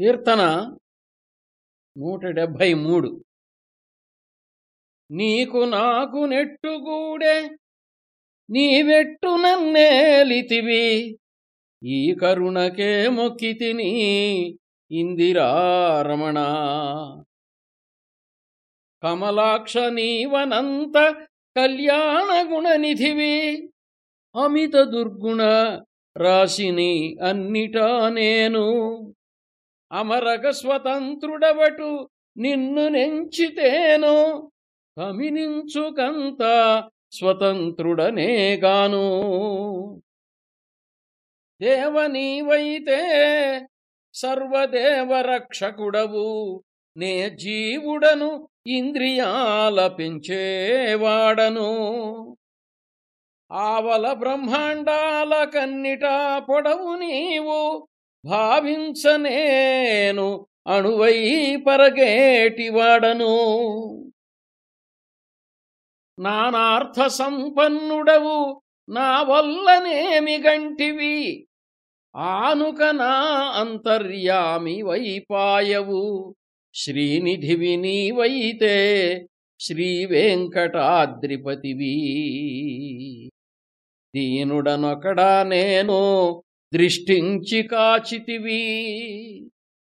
కీర్తన నూట డెబ్భై మూడు. నీకు నాకు నెట్టుగూడే నీవెట్టు నన్నేలితివి ఈ కరుణకే మొక్కితిని ఇందిరారమణ. కమలాక్ష నీవనంత కళ్యాణ గుణనిధివి అమిత దుర్గుణ రాశిని అన్నిటా నేను. అమరగ స్వతంత్రుడవటు నిన్ను నెంచితేను. కమినించుకంత స్వతంత్రుడనేగాను. దేవనీవైతే సర్వదేవరక్షకుడవు నే జీవుడను ఇంద్రియాల పెంచేవాడను ఆవల బ్రహ్మాండాల కన్నిటా పొడవు నీవు భావించనేను అణువై పరగేటివాడను. నానార్థ సంపన్నుడవు నా వల్లనేమి గంటివి ఆనుక నా అంతర్యామి వైపాయవు. శ్రీనిధివి నీవైతే శ్రీ వెంకటాద్రిపతివి దీనుడనొకడా నేను దృష్టించి కాచితివి.